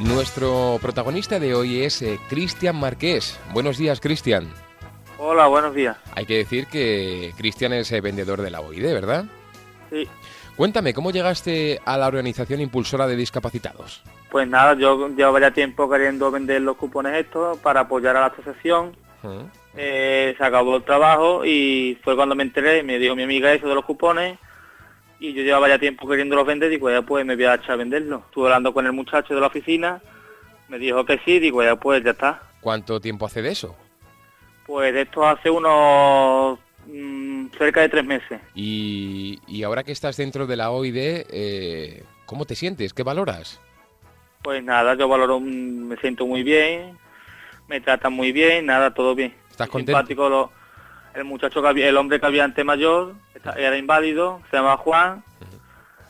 Nuestro protagonista de hoy es eh, Cristian Marqués. Buenos días, Cristian. Hola, buenos días. Hay que decir que Cristian es eh, vendedor de la OID, ¿verdad? Sí. Cuéntame, ¿cómo llegaste a la organización impulsora de discapacitados? Pues nada, yo llevo ya tiempo queriendo vender los cupones estos para apoyar a la asociación. Eh, se acabó el trabajo y fue cuando me enteré, me dijo mi amiga eso de los cupones y yo llevaba ya tiempo queriéndolos vender, digo, ya pues me voy a echar a venderlos. Estuve hablando con el muchacho de la oficina, me dijo que sí, digo, ya pues ya está. ¿Cuánto tiempo hace de eso? Pues esto hace unos mm, cerca de tres meses. Y, y ahora que estás dentro de la OID, eh, ¿cómo te sientes? ¿Qué valoras? Pues nada, yo valoro, mm, me siento muy bien, me tratan muy bien, nada, todo bien. ¿Estás contento? Simpático lo- el muchacho que había, el hombre que había antes mayor, era inválido, se llamaba Juan,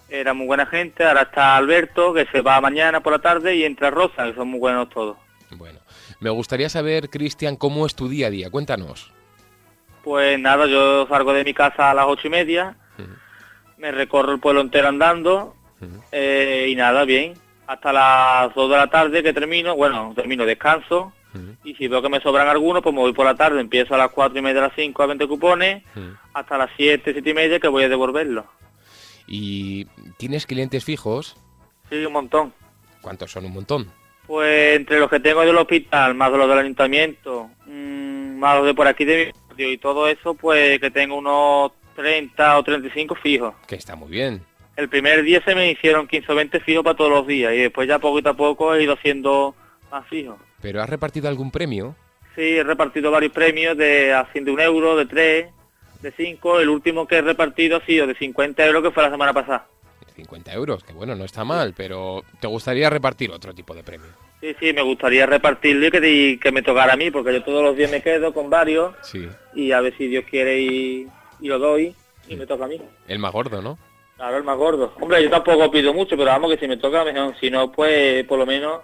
era muy buena gente, ahora está Alberto, que se va mañana por la tarde, y entra Rosa, que son muy buenos todos. Bueno, me gustaría saber, Cristian, cómo es tu día a día. Cuéntanos. Pues nada, yo salgo de mi casa a las ocho y media, me recorro el pueblo entero andando, eh, y nada, bien. Hasta las dos de la tarde que termino, bueno, termino, descanso, Y si veo que me sobran algunos, pues me voy por la tarde, empiezo a las cuatro y media, a las cinco a 20 cupones, hasta las siete, siete y media que voy a devolverlos. ¿Y tienes clientes fijos? Sí, un montón. ¿Cuántos son? Un montón. Pues entre los que tengo del hospital, más los del ayuntamiento, mm, más los de por aquí de mi barrio y todo eso, pues que tengo unos 30 o 35 fijos. Que está muy bien. El primer día se me hicieron 15 o 20 fijos para todos los días y después ya poquito a poco he ido haciendo más fijos. ¿Pero has repartido algún premio? Sí, he repartido varios premios de a 100 de un euro, de 3, de 5. El último que he repartido ha sido de 50 euros que fue la semana pasada. 50 euros, que bueno, no está mal, pero ¿te gustaría repartir otro tipo de premio? Sí, sí, me gustaría repartirlo y que, que me tocara a mí, porque yo todos los días me quedo con varios Sí. y a ver si Dios quiere y, y lo doy y me toca a mí. El más gordo, ¿no? Claro, el más gordo. Hombre, yo tampoco pido mucho, pero vamos que si me toca mejor. Si no, pues por lo menos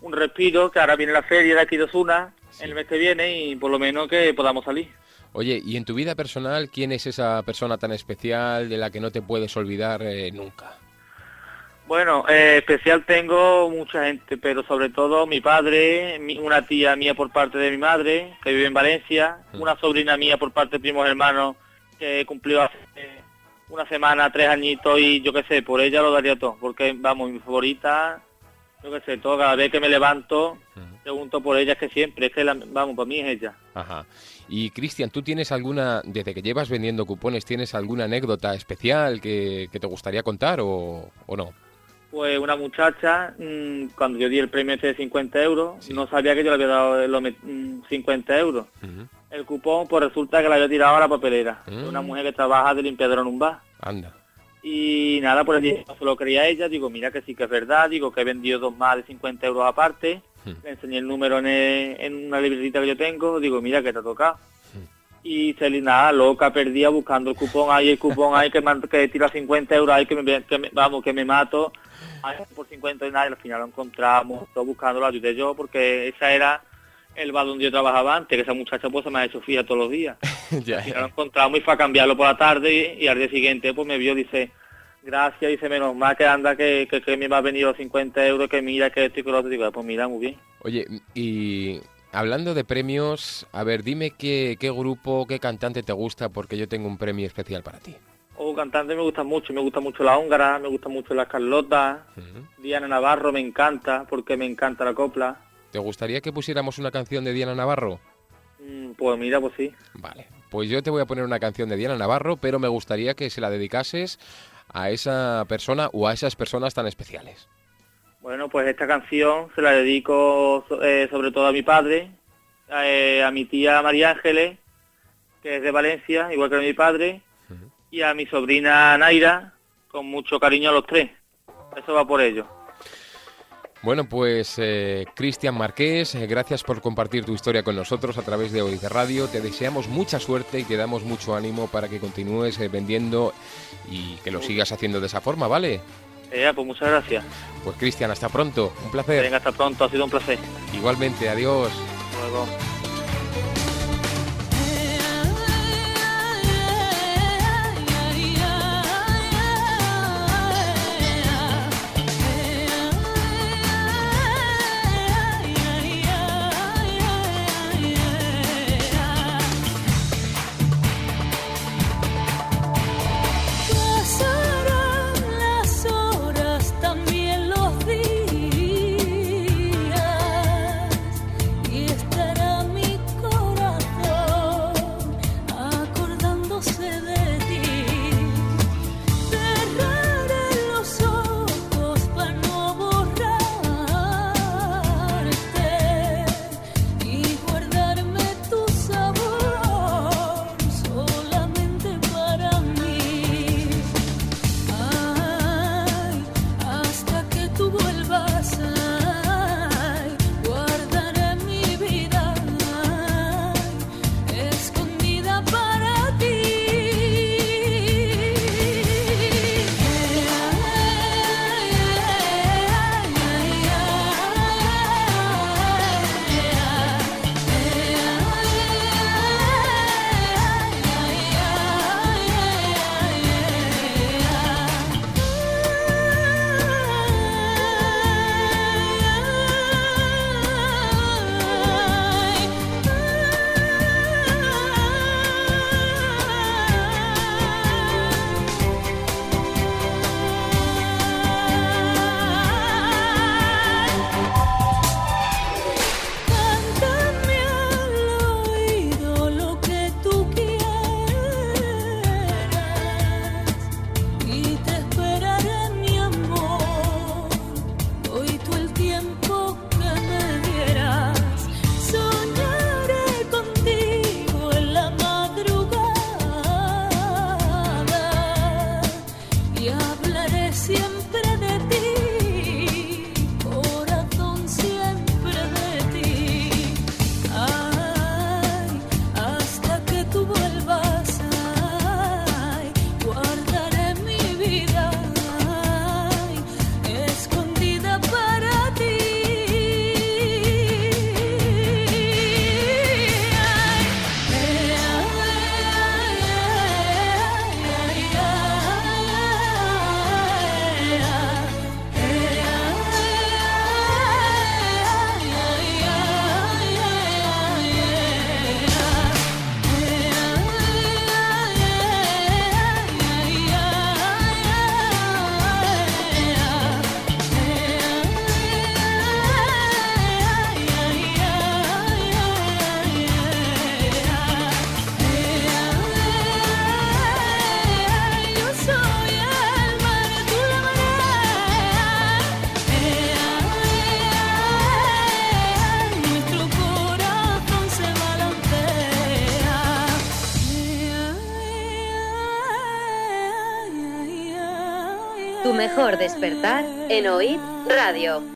un respiro, que ahora viene la feria de aquí de Osuna, Sí. el mes que viene y por lo menos que podamos salir. Oye, ¿y en tu vida personal quién es esa persona tan especial de la que no te puedes olvidar eh, nunca? Bueno, eh, especial tengo mucha gente, pero sobre todo mi padre, mi- una tía mía por parte de mi madre, que vive en Valencia, Mm. una sobrina mía por parte de primos hermanos, que cumplió hace una semana, tres añitos y yo qué sé, por ella lo daría todo, porque vamos, mi favorita, yo qué sé, todo, cada vez que me levanto, pregunto por ella, es que siempre, es que la- vamos, para mí es ella. Ajá. Y Cristian, ¿tú tienes alguna, desde que llevas vendiendo cupones, tienes alguna anécdota especial que, que te gustaría contar o, o no? Pues una muchacha, mm, cuando yo di el premio este de 50 euros, Sí. no sabía que yo le había dado los met- mm, 50 euros. El cupón, pues resulta que la había tirado a la papelera. Mm. Una mujer que trabaja de limpiadora en un bar. Anda. Y nada, pues el no se lo creía ella. Digo, mira que sí que es verdad. Digo que he vendido dos más de 50 euros aparte. Hmm. Le enseñé el número en, el- en una libretita que yo tengo. Digo, mira que te ha tocado. Y salí nada, loca, perdida buscando el cupón. Ahí el cupón, ahí que, me, que tira 50 euros, ahí que me, que me- vamos, que me mato. Ahí por 50 y nada, y al final lo encontramos, todo buscando, lo ayudé yo, porque esa era el bar donde yo trabajaba antes, que esa muchacha pues se me ha hecho fija todos los días. ya, final lo encontramos y fue a cambiarlo por la tarde y, y al día siguiente pues me vio, dice, gracias, dice, menos mal que anda, que, que, que me va a venir los 50 euros, que mira, que esto y que lo otro. Digo, "Ah, pues mira, muy bien. Oye, y hablando de premios, a ver, dime qué, qué grupo, qué cantante te gusta, porque yo tengo un premio especial para ti. O cantante me gusta mucho, me gusta mucho la húngara, me gusta mucho la Carlota. Diana Navarro me encanta, porque me encanta la copla. ¿Te gustaría que pusiéramos una canción de Diana Navarro? Mm, Pues mira, pues sí. Vale, pues yo te voy a poner una canción de Diana Navarro, pero me gustaría que se la dedicases a esa persona o a esas personas tan especiales. Bueno, pues esta canción se la dedico eh, sobre todo a mi padre, eh, a mi tía María Ángeles, que es de Valencia, igual que mi padre, y a mi sobrina Naira, con mucho cariño a los tres. Eso va por ello. Bueno, pues eh, Cristian Marqués, eh, gracias por compartir tu historia con nosotros a través de Hoy de Radio. Te deseamos mucha suerte y te damos mucho ánimo para que continúes eh, vendiendo y que lo sigas haciendo de esa forma, ¿vale? Eh, pues muchas gracias. Pues Cristian, hasta pronto. Un placer. Venga, hasta pronto, ha sido un placer. Igualmente, adiós. Hasta luego. Mejor despertar en Oíd Radio.